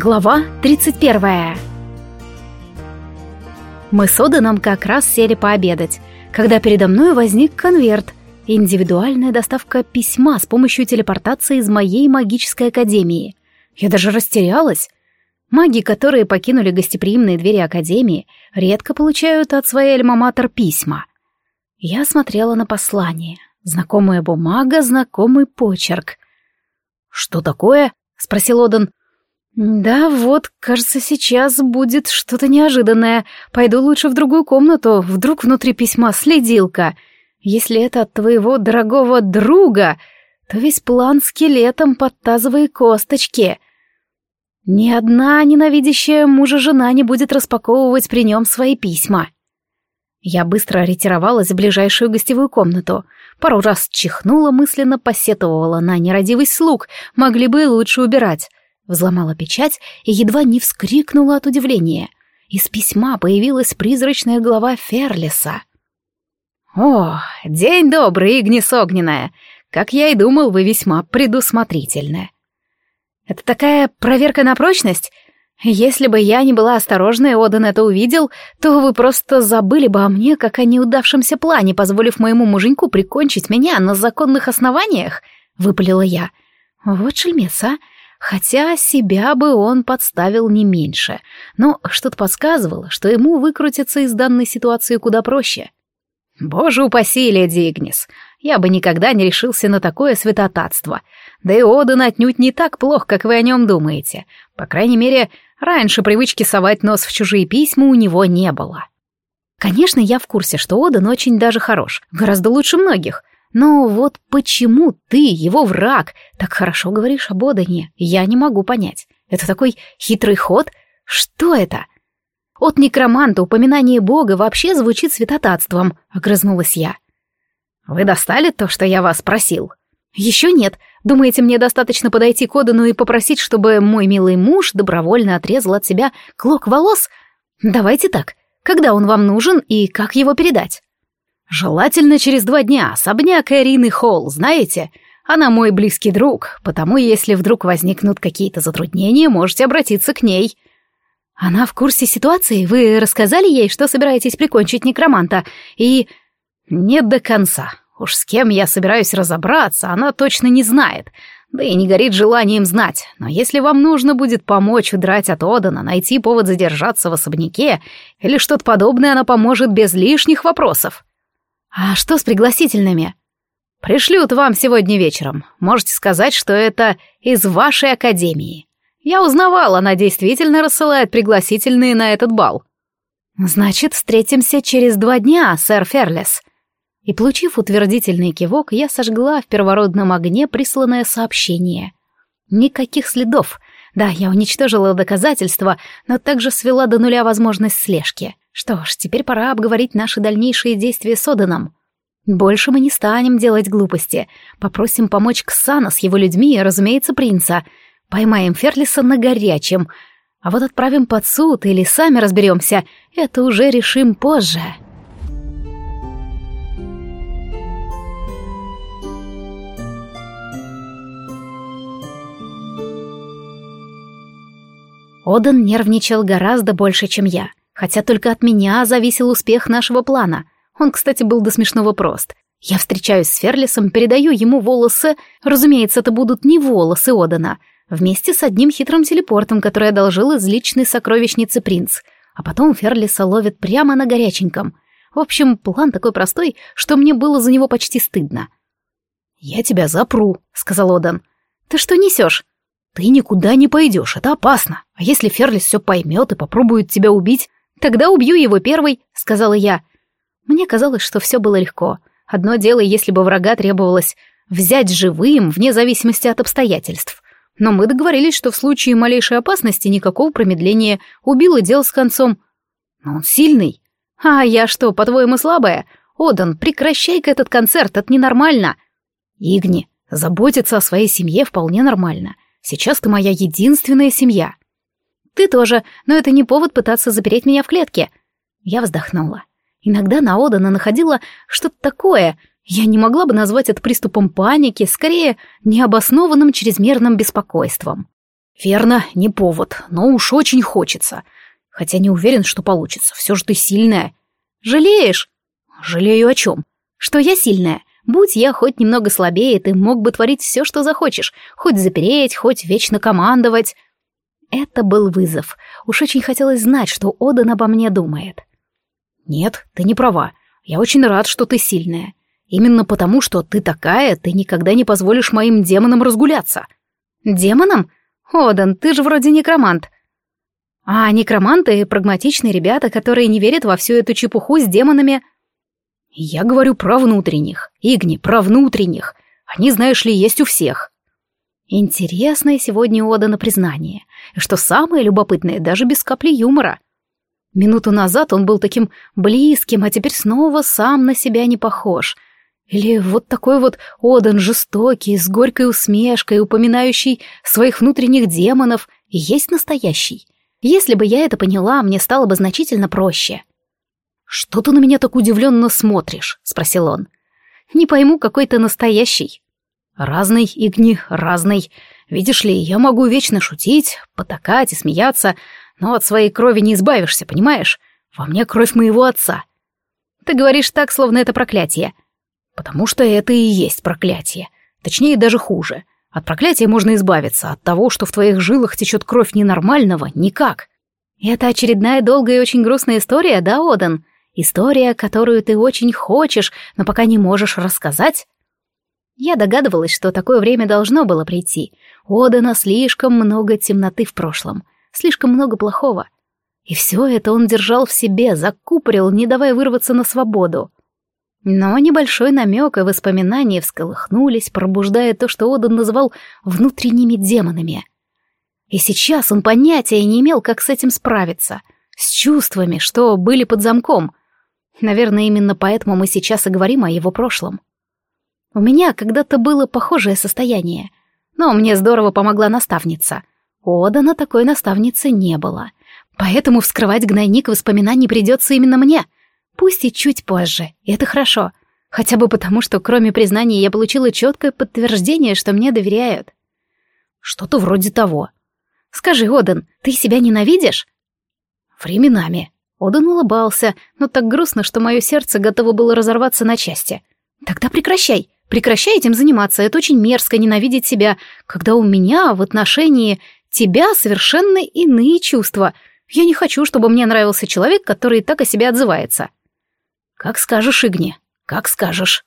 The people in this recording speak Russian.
Глава 31 Мы с Оданом как раз сели пообедать, когда передо мной возник конверт, индивидуальная доставка письма с помощью телепортации из моей магической академии. Я даже растерялась. Маги, которые покинули гостеприимные двери академии, редко получают от своей альма-матер письма. Я смотрела на послание. Знакомая бумага, знакомый почерк. «Что такое?» — спросил Одан. «Да вот, кажется, сейчас будет что-то неожиданное. Пойду лучше в другую комнату, вдруг внутри письма следилка. Если это от твоего дорогого друга, то весь план скелетом под тазовые косточки. Ни одна ненавидящая мужа жена не будет распаковывать при нем свои письма». Я быстро ретировалась в ближайшую гостевую комнату. Пару раз чихнула, мысленно посетовала на нерадивость слуг, могли бы и лучше убирать. Взломала печать и едва не вскрикнула от удивления. Из письма появилась призрачная голова Ферлиса. «О, день добрый, Игнис Огненная! Как я и думал, вы весьма предусмотрительны. Это такая проверка на прочность? Если бы я не была осторожна и Одан это увидел, то вы просто забыли бы о мне, как о неудавшемся плане, позволив моему муженьку прикончить меня на законных основаниях», — выпалила я. «Вот шельмец, а!» Хотя себя бы он подставил не меньше, но что-то подсказывало, что ему выкрутиться из данной ситуации куда проще. «Боже упаси, леди Игнис, я бы никогда не решился на такое святотатство. Да и Оден отнюдь не так плох, как вы о нем думаете. По крайней мере, раньше привычки совать нос в чужие письма у него не было». Конечно, я в курсе, что Оден очень даже хорош, гораздо лучше многих, но вот почему ты, его враг, так хорошо говоришь об Одане, я не могу понять. Это такой хитрый ход? Что это? От некроманта упоминание Бога вообще звучит святотатством, огрызнулась я. Вы достали то, что я вас просил? Еще нет. Думаете, мне достаточно подойти к Одану и попросить, чтобы мой милый муж добровольно отрезал от себя клок волос? Давайте так. Когда он вам нужен и как его передать? Желательно через два дня, особняк Эрины Холл, знаете? Она мой близкий друг, потому если вдруг возникнут какие-то затруднения, можете обратиться к ней. Она в курсе ситуации? Вы рассказали ей, что собираетесь прикончить некроманта? И... Нет до конца. Уж с кем я собираюсь разобраться, она точно не знает. Да и не горит желанием знать. Но если вам нужно будет помочь удрать от Одана, найти повод задержаться в особняке или что-то подобное, она поможет без лишних вопросов. «А что с пригласительными?» «Пришлют вам сегодня вечером. Можете сказать, что это из вашей академии. Я узнавал, она действительно рассылает пригласительные на этот бал». «Значит, встретимся через два дня, сэр Ферлес». И, получив утвердительный кивок, я сожгла в первородном огне присланное сообщение. Никаких следов. Да, я уничтожила доказательства, но также свела до нуля возможность слежки. Что ж, теперь пора обговорить наши дальнейшие действия с Оданом. Больше мы не станем делать глупости. Попросим помочь Ксана с его людьми и, разумеется, принца. Поймаем Ферлиса на горячем. А вот отправим под суд или сами разберемся, это уже решим позже. Одан нервничал гораздо больше, чем я хотя только от меня зависел успех нашего плана. Он, кстати, был до смешного прост. Я встречаюсь с Ферлисом, передаю ему волосы, разумеется, это будут не волосы Одана, вместе с одним хитрым телепортом, который одолжил из личной сокровищницы принц. А потом Ферлиса ловит прямо на горяченьком. В общем, план такой простой, что мне было за него почти стыдно. «Я тебя запру», — сказал Одан. «Ты что несешь?» «Ты никуда не пойдешь, это опасно. А если Ферлис все поймет и попробует тебя убить, «Тогда убью его первой», — сказала я. Мне казалось, что все было легко. Одно дело, если бы врага требовалось взять живым, вне зависимости от обстоятельств. Но мы договорились, что в случае малейшей опасности никакого промедления убило дело с концом. Но он сильный. А я что, по-твоему, слабая? Одан, прекращай-ка этот концерт, это ненормально. Игни, заботиться о своей семье вполне нормально. Сейчас ты моя единственная семья. Ты тоже, но это не повод пытаться запереть меня в клетке. Я вздохнула. Иногда на Одана находила что-то такое. Я не могла бы назвать это приступом паники, скорее, необоснованным чрезмерным беспокойством. Верно, не повод, но уж очень хочется. Хотя не уверен, что получится. Все же ты сильная. Жалеешь? Жалею о чем? Что я сильная. Будь я хоть немного слабее, ты мог бы творить все, что захочешь. Хоть запереть, хоть вечно командовать. Это был вызов. Уж очень хотелось знать, что Одан обо мне думает. Нет, ты не права. Я очень рад, что ты сильная. Именно потому, что ты такая, ты никогда не позволишь моим демонам разгуляться. Демонам? Одан, ты же вроде некромант. А некроманты — прагматичные ребята, которые не верят во всю эту чепуху с демонами. Я говорю про внутренних. Игни, про внутренних. Они, знаешь ли, есть у всех. Интересное сегодня отдано признание. И что самое любопытное, даже без капли юмора. Минуту назад он был таким близким, а теперь снова сам на себя не похож. Или вот такой вот Одан жестокий, с горькой усмешкой, упоминающий своих внутренних демонов, есть настоящий. Если бы я это поняла, мне стало бы значительно проще. «Что ты на меня так удивленно смотришь?» — спросил он. «Не пойму, какой ты настоящий». Разный, Игни, разный. Видишь ли, я могу вечно шутить, потакать и смеяться, но от своей крови не избавишься, понимаешь? Во мне кровь моего отца. Ты говоришь так, словно это проклятие. Потому что это и есть проклятие. Точнее, даже хуже. От проклятия можно избавиться, от того, что в твоих жилах течет кровь ненормального, никак. Это очередная долгая и очень грустная история, да, Одан? История, которую ты очень хочешь, но пока не можешь рассказать? Я догадывалась, что такое время должно было прийти. У Одана слишком много темноты в прошлом, слишком много плохого. И все это он держал в себе, закупорил, не давая вырваться на свободу. Но небольшой намек и воспоминания всколыхнулись, пробуждая то, что Одан называл внутренними демонами. И сейчас он понятия не имел, как с этим справиться, с чувствами, что были под замком. Наверное, именно поэтому мы сейчас и говорим о его прошлом. У меня когда-то было похожее состояние, но мне здорово помогла наставница. У Одана такой наставницы не было, поэтому вскрывать гнойник воспоминаний придется именно мне, пусть и чуть позже, и это хорошо, хотя бы потому, что кроме признания я получила четкое подтверждение, что мне доверяют. Что-то вроде того. Скажи, Одан, ты себя ненавидишь? Временами. Одан улыбался, но так грустно, что мое сердце готово было разорваться на части. Тогда прекращай. Прекращай этим заниматься, это очень мерзко ненавидеть себя, когда у меня в отношении тебя совершенно иные чувства. Я не хочу, чтобы мне нравился человек, который так о себе отзывается. Как скажешь, Игни, как скажешь.